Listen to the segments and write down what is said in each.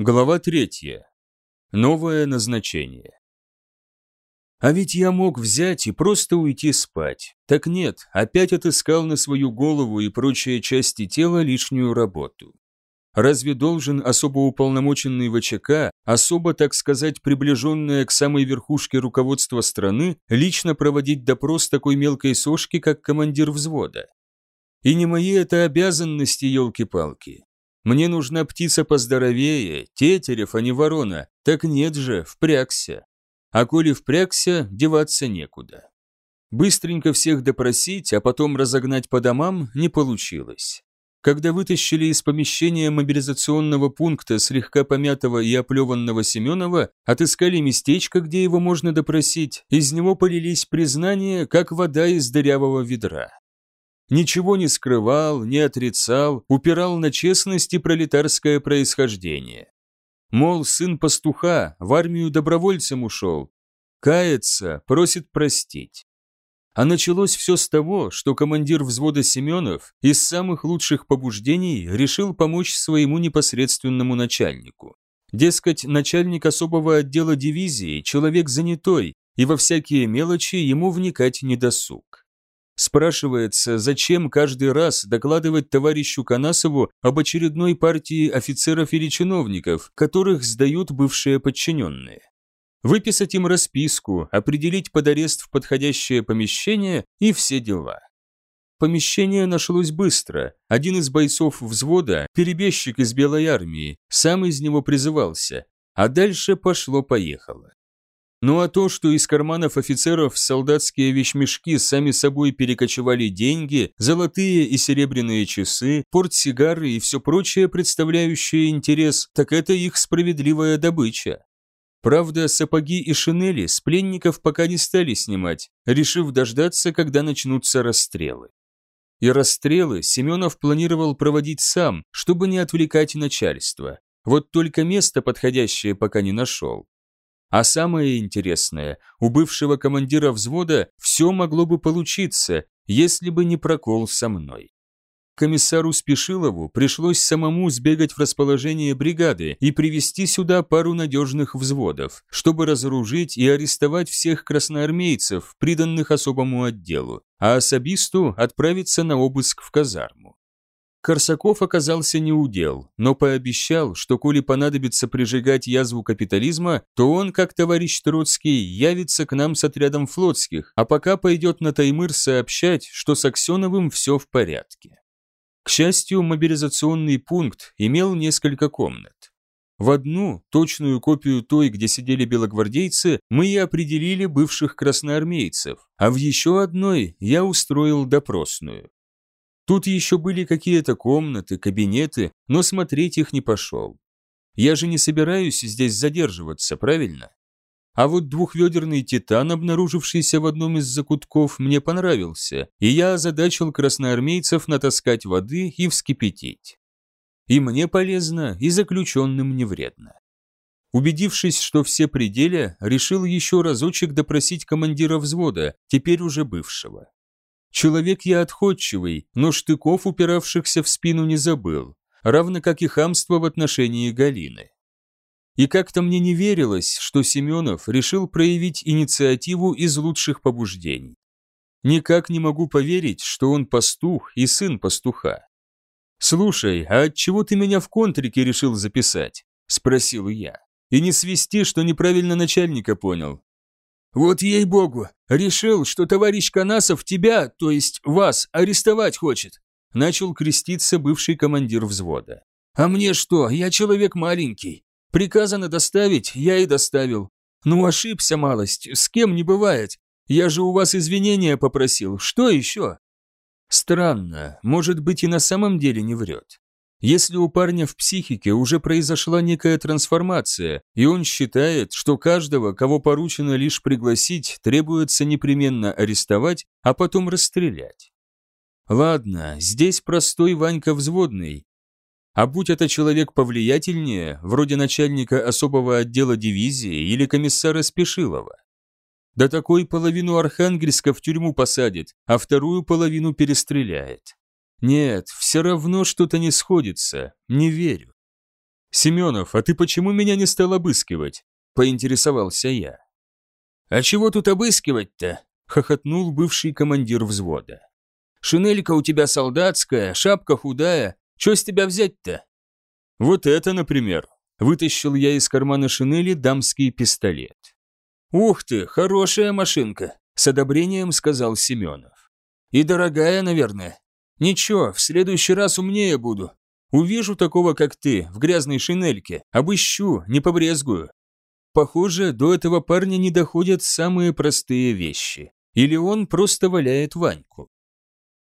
Глава третья. Новое назначение. А ведь я мог взять и просто уйти спать. Так нет, опять отыскал на свою голову и прочие части тела лишнюю работу. Разве должен особо уполномоченный ВЧК, особо, так сказать, приближенное к самой верхушке руководства страны, лично проводить допрос такой мелкой сошки, как командир взвода? И не мои это обязанности, елки-палки. Мне нужна птица поздоровее, тетерев, а не ворона. Так нет же, впрягся. А коли впрягся, деваться некуда. Быстренько всех допросить, а потом разогнать по домам не получилось. Когда вытащили из помещения мобилизационного пункта слегка помятого и оплеванного Семенова, отыскали местечко, где его можно допросить, из него полились признания, как вода из дырявого ведра. Ничего не скрывал, не отрицал, упирал на честность и пролетарское происхождение. Мол, сын пастуха, в армию добровольцем ушел. Кается, просит простить. А началось все с того, что командир взвода Семенов из самых лучших побуждений решил помочь своему непосредственному начальнику. Дескать, начальник особого отдела дивизии – человек занятой, и во всякие мелочи ему вникать не досуг. Спрашивается, зачем каждый раз докладывать товарищу Канасову об очередной партии офицеров или чиновников, которых сдают бывшие подчиненные? Выписать им расписку, определить под арест в подходящее помещение и все дела. Помещение нашлось быстро. Один из бойцов взвода, перебежчик из Белой армии, сам из него призывался, а дальше пошло-поехало. Ну а то, что из карманов офицеров солдатские вещмешки сами собой перекочевали деньги, золотые и серебряные часы, портсигары и все прочее, представляющее интерес, так это их справедливая добыча. Правда, сапоги и шинели с пленников пока не стали снимать, решив дождаться, когда начнутся расстрелы. И расстрелы Семенов планировал проводить сам, чтобы не отвлекать начальство. Вот только место подходящее пока не нашел. А самое интересное, у бывшего командира взвода все могло бы получиться, если бы не прокол со мной. Комиссару Спешилову пришлось самому сбегать в расположение бригады и привести сюда пару надежных взводов, чтобы разоружить и арестовать всех красноармейцев, приданных особому отделу, а особисту отправиться на обыск в казарму. Корсаков оказался неудел, но пообещал, что коли понадобится прижигать язву капитализма, то он, как товарищ Троцкий, явится к нам с отрядом флотских, а пока пойдет на Таймыр сообщать, что с Аксеновым все в порядке. К счастью, мобилизационный пункт имел несколько комнат. В одну, точную копию той, где сидели белогвардейцы, мы и определили бывших красноармейцев, а в еще одной я устроил допросную. Тут еще были какие-то комнаты, кабинеты, но смотреть их не пошел. Я же не собираюсь здесь задерживаться, правильно? А вот двухведерный титан, обнаружившийся в одном из закутков, мне понравился, и я озадачил красноармейцев натаскать воды и вскипятить. И мне полезно, и заключенным не вредно. Убедившись, что все пределы, решил еще разочек допросить командира взвода, теперь уже бывшего. Человек я отходчивый, но штыков, упиравшихся в спину, не забыл, равно как и хамство в отношении Галины. И как-то мне не верилось, что Семенов решил проявить инициативу из лучших побуждений. Никак не могу поверить, что он пастух и сын пастуха. «Слушай, а отчего ты меня в контрике решил записать?» – спросил я. «И не свести, что неправильно начальника понял. Вот ей-богу, решил, что товарищ Канасов тебя, то есть вас, арестовать хочет. Начал креститься бывший командир взвода. А мне что, я человек маленький. Приказано доставить, я и доставил. Ну ошибся малость, с кем не бывает. Я же у вас извинения попросил, что еще? Странно, может быть и на самом деле не врет. Если у парня в психике уже произошла некая трансформация, и он считает, что каждого, кого поручено лишь пригласить, требуется непременно арестовать, а потом расстрелять. Ладно, здесь простой Ванька взводный. А будь это человек повлиятельнее, вроде начальника особого отдела дивизии или комиссара Спешилова. Да такой половину Архангельска в тюрьму посадит, а вторую половину перестреляет. Нет, все равно что-то не сходится, не верю. Семенов, а ты почему меня не стал обыскивать? Поинтересовался я. А чего тут обыскивать-то? Хохотнул бывший командир взвода. Шинелька у тебя солдатская, шапка худая. Что с тебя взять-то? Вот это, например. Вытащил я из кармана шинели дамский пистолет. «Ух ты, хорошая машинка», – с одобрением сказал Семенов. «И дорогая, наверное. Ничего, в следующий раз умнее буду. Увижу такого, как ты, в грязной шинельке, обыщу, не побрезгую». Похоже, до этого парня не доходят самые простые вещи. Или он просто валяет Ваньку.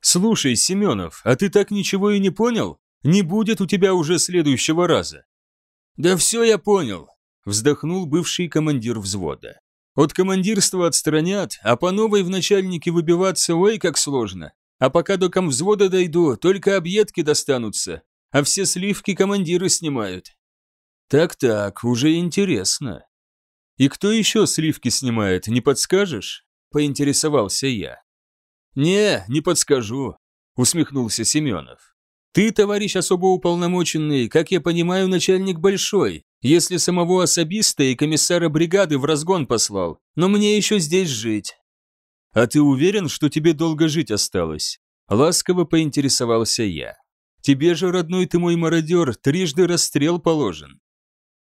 «Слушай, Семенов, а ты так ничего и не понял? Не будет у тебя уже следующего раза». «Да все я понял», – вздохнул бывший командир взвода. «От командирства отстранят, а по новой в начальнике выбиваться ой как сложно. А пока до комвзвода дойду, только объедки достанутся, а все сливки командиры снимают». «Так-так, уже интересно». «И кто еще сливки снимает, не подскажешь?» – поинтересовался я. «Не, не подскажу», – усмехнулся Семенов. Ты, товарищ особо уполномоченный, как я понимаю, начальник большой, если самого особиста и комиссара бригады в разгон послал, но мне еще здесь жить». «А ты уверен, что тебе долго жить осталось?» Ласково поинтересовался я. «Тебе же, родной ты мой мародер, трижды расстрел положен».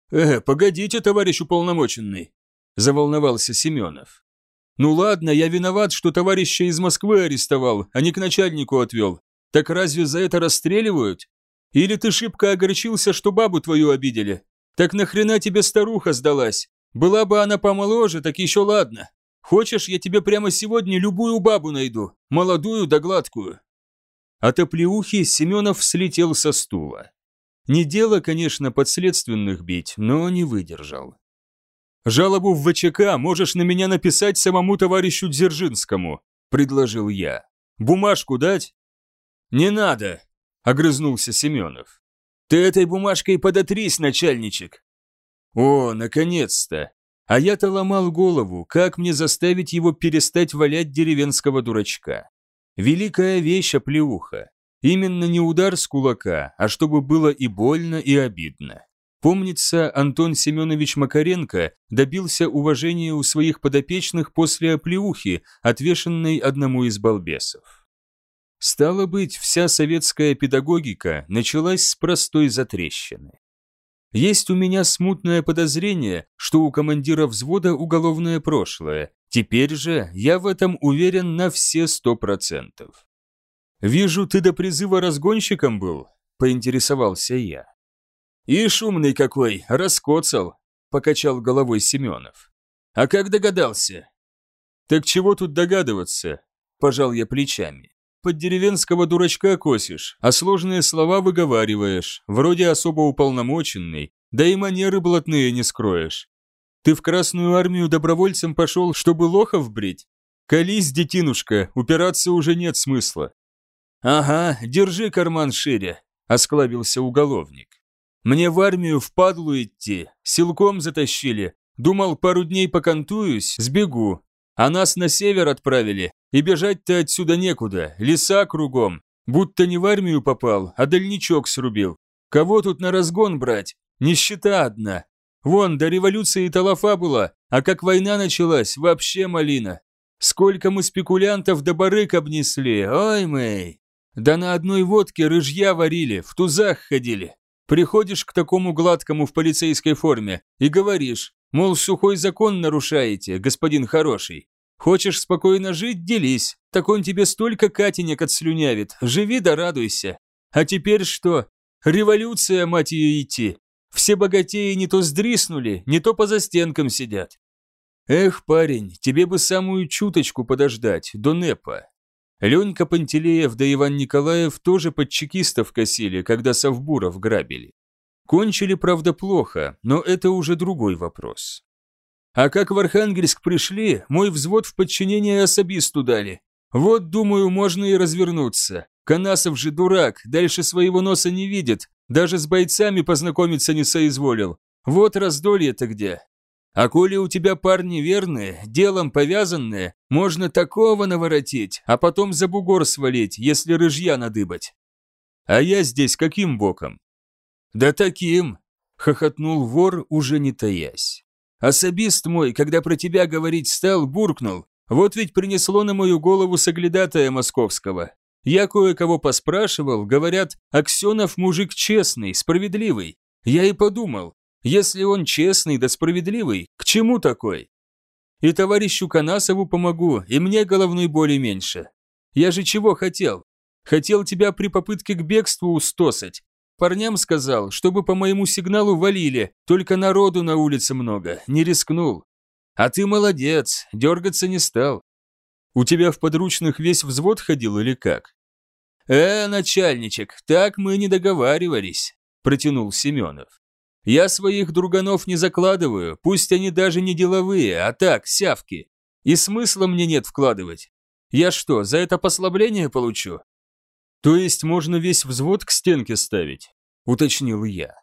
«Э, погодите, товарищ уполномоченный», – заволновался Семенов. «Ну ладно, я виноват, что товарища из Москвы арестовал, а не к начальнику отвел. Так разве за это расстреливают? Или ты шибко огорчился, что бабу твою обидели? Так нахрена тебе старуха сдалась? Была бы она помоложе, так еще ладно. Хочешь, я тебе прямо сегодня любую бабу найду, молодую да гладкую». От оплеухи Семенов слетел со стула. Не дело, конечно, подследственных бить, но не выдержал. «Жалобу в ВЧК можешь на меня написать самому товарищу Дзержинскому», – предложил я. «Бумажку дать?» «Не надо!» – огрызнулся Семенов. «Ты этой бумажкой подотрись, начальничек!» «О, наконец-то!» А я-то ломал голову, как мне заставить его перестать валять деревенского дурачка. Великая вещь оплеуха. Именно не удар с кулака, а чтобы было и больно, и обидно. Помнится, Антон Семенович Макаренко добился уважения у своих подопечных после оплеухи, отвешенной одному из балбесов. Стало быть, вся советская педагогика началась с простой затрещины. Есть у меня смутное подозрение, что у командира взвода уголовное прошлое, теперь же я в этом уверен на все сто процентов. «Вижу, ты до призыва разгонщиком был», – поинтересовался я. «И шумный какой, раскоцал», – покачал головой Семенов. «А как догадался?» «Так чего тут догадываться?» – пожал я плечами под деревенского дурачка косишь, а сложные слова выговариваешь, вроде особо уполномоченный, да и манеры блатные не скроешь. Ты в Красную армию добровольцем пошел, чтобы лохов брить? Колись, детинушка, упираться уже нет смысла. Ага, держи карман шире, осклабился уголовник. Мне в армию впадлу идти, силком затащили. Думал, пару дней покантуюсь, сбегу. А нас на север отправили, и бежать-то отсюда некуда, леса кругом. Будто не в армию попал, а дальничок срубил. Кого тут на разгон брать? Нищета одна. Вон, до революции талафа была, а как война началась, вообще малина. Сколько мы спекулянтов до барык обнесли, ой мэй. Да на одной водке рыжья варили, в тузах ходили. Приходишь к такому гладкому в полицейской форме и говоришь, мол, сухой закон нарушаете, господин хороший. Хочешь спокойно жить – делись, так он тебе столько катенек отслюнявит, живи да радуйся. А теперь что? Революция, мать ее, идти. Все богатеи не то сдриснули, не то по застенкам сидят. Эх, парень, тебе бы самую чуточку подождать, до НЭПа. Ленька Пантелеев да Иван Николаев тоже под чекистов косили, когда Совбуров грабили. Кончили, правда, плохо, но это уже другой вопрос. А как в Архангельск пришли, мой взвод в подчинение особисту дали. Вот, думаю, можно и развернуться. Канасов же дурак, дальше своего носа не видит, даже с бойцами познакомиться не соизволил. Вот раздолье-то где. А коли у тебя парни верные, делом повязанные, можно такого наворотить, а потом за бугор свалить, если рыжья надыбать. А я здесь каким боком? Да таким, хохотнул вор, уже не таясь. Особист мой, когда про тебя говорить стал, буркнул. Вот ведь принесло на мою голову соглядатая московского. Я кое-кого поспрашивал, говорят, Аксенов мужик честный, справедливый. Я и подумал, если он честный да справедливый, к чему такой? И товарищу Канасову помогу, и мне головной боли меньше. Я же чего хотел? Хотел тебя при попытке к бегству устосать. Парням сказал, чтобы по моему сигналу валили, только народу на улице много, не рискнул. А ты молодец, дергаться не стал. У тебя в подручных весь взвод ходил или как? Э, начальничек, так мы не договаривались, протянул Семенов. Я своих друганов не закладываю, пусть они даже не деловые, а так, сявки. И смысла мне нет вкладывать. Я что, за это послабление получу? То есть можно весь взвод к стенке ставить, уточнил я.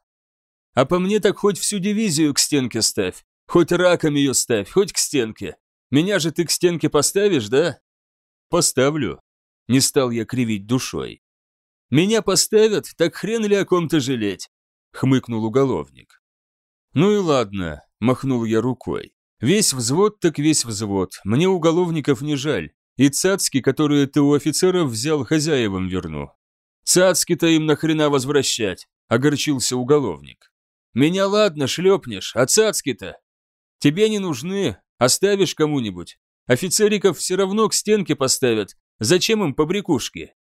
А по мне так хоть всю дивизию к стенке ставь, хоть раком ее ставь, хоть к стенке. Меня же ты к стенке поставишь, да? Поставлю. Не стал я кривить душой. Меня поставят, так хрен ли о ком-то жалеть? Хмыкнул уголовник. Ну и ладно, махнул я рукой. Весь взвод так весь взвод, мне уголовников не жаль. И цацки, которые ты у офицеров взял, хозяевам верну. Цацки-то им нахрена возвращать, огорчился уголовник. Меня ладно, шлепнешь, а цацки-то? Тебе не нужны, оставишь кому-нибудь. Офицериков все равно к стенке поставят, зачем им побрякушки?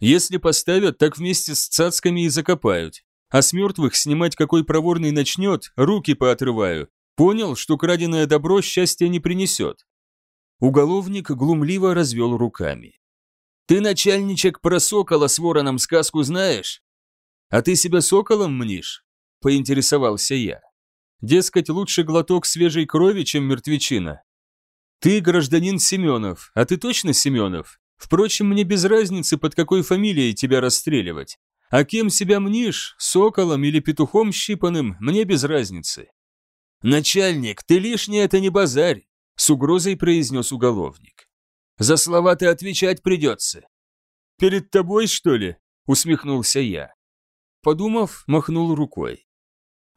Если поставят, так вместе с цацками и закопают. А с мертвых снимать какой проворный начнет, руки поотрываю. Понял, что краденое добро счастья не принесет. Уголовник глумливо развел руками. «Ты, начальничек, про сокола с вороном сказку знаешь? А ты себя соколом мнишь?» – поинтересовался я. «Дескать, лучше глоток свежей крови, чем мертвечина. Ты гражданин Семенов, а ты точно Семенов? Впрочем, мне без разницы, под какой фамилией тебя расстреливать. А кем себя мнишь, соколом или петухом щипаным, мне без разницы». «Начальник, ты лишнее это не базарь. С угрозой произнес уголовник. «За слова ты отвечать придется». «Перед тобой, что ли?» Усмехнулся я. Подумав, махнул рукой.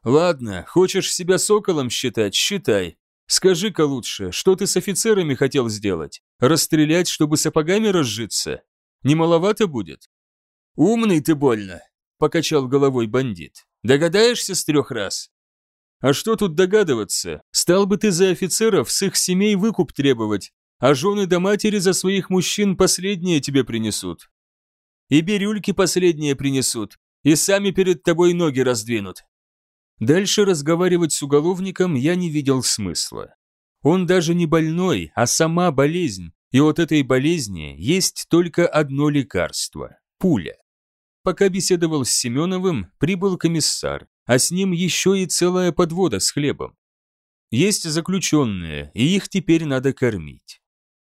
«Ладно, хочешь себя соколом считать, считай. Скажи-ка лучше, что ты с офицерами хотел сделать? Расстрелять, чтобы сапогами разжиться? Не маловато будет?» «Умный ты больно», — покачал головой бандит. «Догадаешься с трех раз?» А что тут догадываться? Стал бы ты за офицеров с их семей выкуп требовать, а жены до матери за своих мужчин последние тебе принесут. И бирюльки последние принесут, и сами перед тобой ноги раздвинут. Дальше разговаривать с уголовником я не видел смысла. Он даже не больной, а сама болезнь, и от этой болезни есть только одно лекарство – пуля. Пока беседовал с Семеновым, прибыл комиссар, а с ним еще и целая подвода с хлебом. Есть заключенные, и их теперь надо кормить.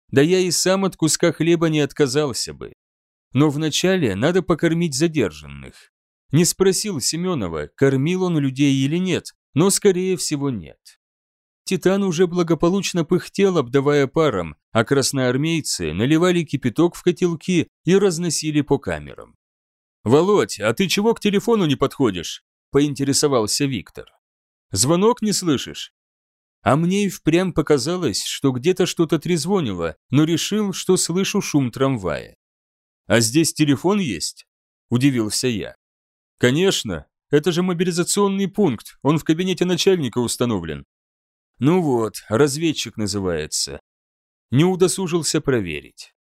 Да я и сам от куска хлеба не отказался бы. Но вначале надо покормить задержанных. Не спросил Семенова, кормил он людей или нет, но скорее всего нет. Титан уже благополучно пыхтел, обдавая паром, а красноармейцы наливали кипяток в котелки и разносили по камерам. «Володь, а ты чего к телефону не подходишь?» поинтересовался Виктор. «Звонок не слышишь?» А мне и впрямь показалось, что где-то что-то трезвонило, но решил, что слышу шум трамвая. «А здесь телефон есть?» – удивился я. «Конечно, это же мобилизационный пункт, он в кабинете начальника установлен». «Ну вот, разведчик называется». Не удосужился проверить.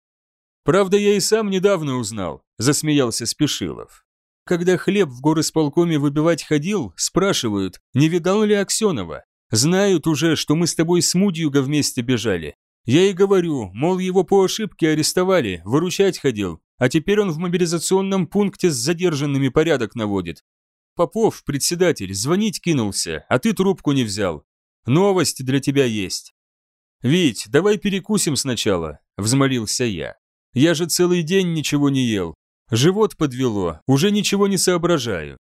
«Правда, я и сам недавно узнал», – засмеялся Спешилов. Когда хлеб в горосполкоме выбивать ходил, спрашивают, не видал ли Аксенова. Знают уже, что мы с тобой с Мудьюга вместе бежали. Я и говорю, мол, его по ошибке арестовали, выручать ходил, а теперь он в мобилизационном пункте с задержанными порядок наводит. Попов, председатель, звонить кинулся, а ты трубку не взял. Новость для тебя есть. «Вить, давай перекусим сначала», – взмолился я. «Я же целый день ничего не ел, Живот подвело, уже ничего не соображаю.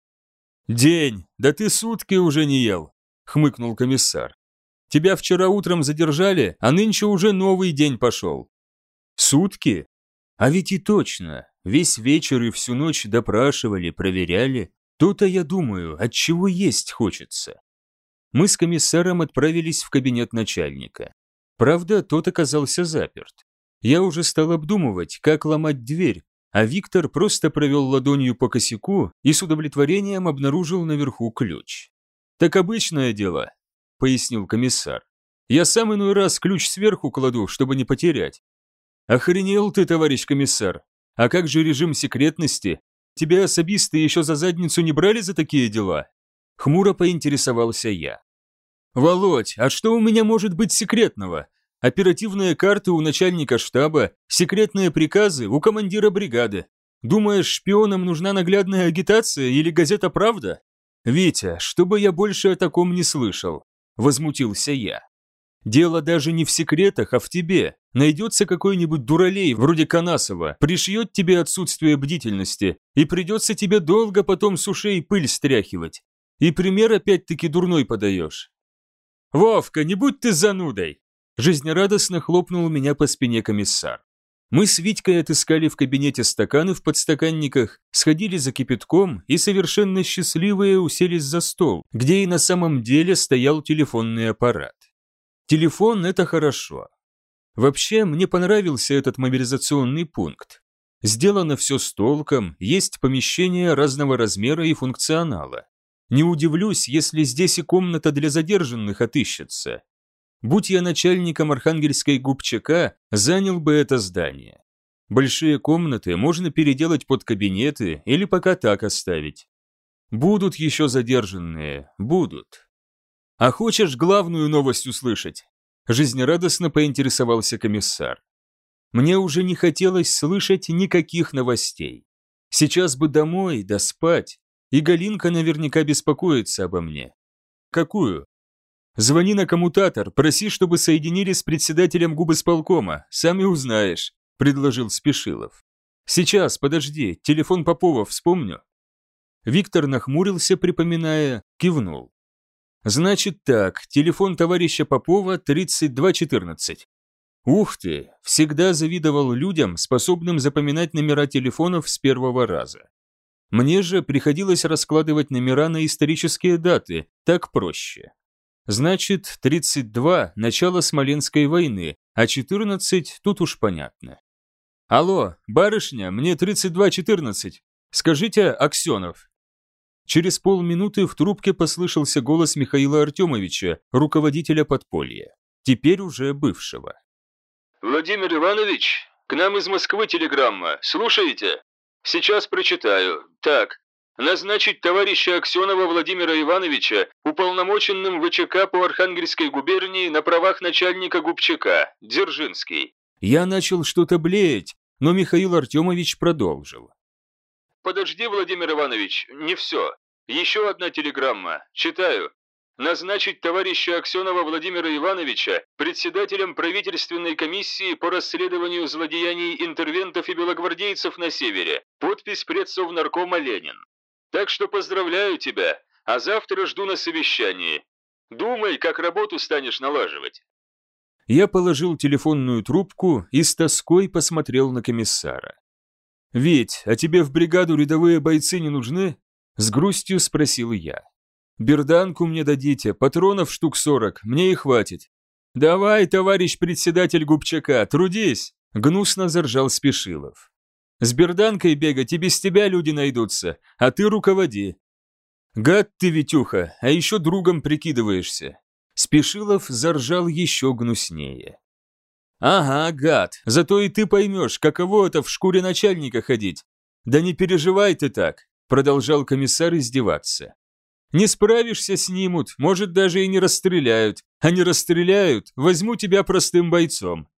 «День, да ты сутки уже не ел», — хмыкнул комиссар. «Тебя вчера утром задержали, а нынче уже новый день пошел». «Сутки? А ведь и точно, весь вечер и всю ночь допрашивали, проверяли. То-то я думаю, от чего есть хочется. Мы с комиссаром отправились в кабинет начальника. Правда, тот оказался заперт. Я уже стал обдумывать, как ломать дверь, а Виктор просто провел ладонью по косяку и с удовлетворением обнаружил наверху ключ. «Так обычное дело», — пояснил комиссар. «Я сам иной раз ключ сверху кладу, чтобы не потерять». «Охренел ты, товарищ комиссар! А как же режим секретности? Тебя особисты еще за задницу не брали за такие дела?» Хмуро поинтересовался я. «Володь, а что у меня может быть секретного? Оперативные карты у начальника штаба, секретные приказы у командира бригады. Думаешь, шпионам нужна наглядная агитация или газета «Правда»? Витя, чтобы я больше о таком не слышал, возмутился я. Дело даже не в секретах, а в тебе. Найдется какой-нибудь дуралей, вроде Канасова, пришьет тебе отсутствие бдительности, и придется тебе долго потом с ушей пыль стряхивать. И пример опять-таки дурной подаешь. «Вовка, не будь ты занудой!» Жизнерадостно хлопнул меня по спине комиссар. Мы с Витькой отыскали в кабинете стаканы в подстаканниках, сходили за кипятком и совершенно счастливые уселись за стол, где и на самом деле стоял телефонный аппарат. Телефон – это хорошо. Вообще, мне понравился этот мобилизационный пункт. Сделано все с толком, есть помещения разного размера и функционала. Не удивлюсь, если здесь и комната для задержанных отыщется. Будь я начальником Архангельской губчака, занял бы это здание. Большие комнаты можно переделать под кабинеты или пока так оставить. Будут еще задержанные, будут. А хочешь главную новость услышать? Жизнерадостно поинтересовался комиссар. Мне уже не хотелось слышать никаких новостей. Сейчас бы домой, да спать. И Галинка наверняка беспокоится обо мне. Какую? Звони на коммутатор, проси, чтобы соединили с председателем губысполкома, сам и узнаешь», – предложил Спешилов. «Сейчас, подожди, телефон Попова вспомню». Виктор нахмурился, припоминая, кивнул. «Значит так, телефон товарища Попова 3214. Ух ты, всегда завидовал людям, способным запоминать номера телефонов с первого раза. Мне же приходилось раскладывать номера на исторические даты, так проще. Значит, 32 – начало Смоленской войны, а 14 – тут уж понятно. Алло, барышня, мне 32-14. Скажите, Аксенов. Через полминуты в трубке послышался голос Михаила Артемовича, руководителя подполья, теперь уже бывшего. «Владимир Иванович, к нам из Москвы телеграмма. Слушаете? Сейчас прочитаю. Так, назначить товарища Аксенова Владимира Ивановича уполномоченным ВЧК по Архангельской губернии на правах начальника губчака, Дзержинский. Я начал что-то блеять, но Михаил Артемович продолжил. Подожди, Владимир Иванович, не все. Еще одна телеграмма. Читаю. Назначить товарища Аксенова Владимира Ивановича председателем правительственной комиссии по расследованию злодеяний интервентов и белогвардейцев на севере. Подпись предсовнаркома Ленин. Так что поздравляю тебя, а завтра жду на совещании. Думай, как работу станешь налаживать». Я положил телефонную трубку и с тоской посмотрел на комиссара. «Ведь, а тебе в бригаду рядовые бойцы не нужны?» С грустью спросил я. «Берданку мне дадите, патронов штук сорок, мне и хватит». «Давай, товарищ председатель Губчака, трудись!» Гнусно заржал Спешилов. С берданкой бегать и без тебя люди найдутся, а ты руководи. Гад ты, Витюха, а еще другом прикидываешься. Спешилов заржал еще гнуснее. Ага, гад, зато и ты поймешь, каково это в шкуре начальника ходить. Да не переживай ты так, продолжал комиссар издеваться. Не справишься, снимут, может даже и не расстреляют. А не расстреляют, возьму тебя простым бойцом.